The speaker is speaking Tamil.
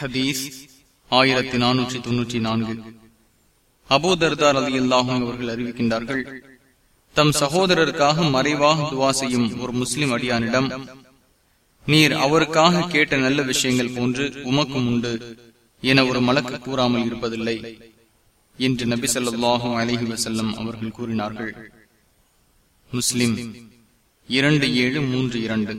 ஹதீஸ் ஆயிரத்தி நானூற்றி தொன்னூற்றி நான்கு. அபோதர்தார் அலி அல்லாஹும் அவர்கள் அறிவிக்கின்றார்கள் தம் சகோதரருக்காக மறைவாக துவா செய்யும் ஒரு முஸ்லிம் அடியானிடம் நீர் அவருக்காக கேட்ட நல்ல விஷயங்கள் போன்று உமக்கும் உண்டு என ஒரு மலக்கு கூறாமல் இருப்பதில்லை என்று நபி சொல்லாஹும் அலஹி வசல்லம் அவர்கள் கூறினார்கள். முஸ்லிம் இரண்டு ஏழு மூன்று இரண்டு.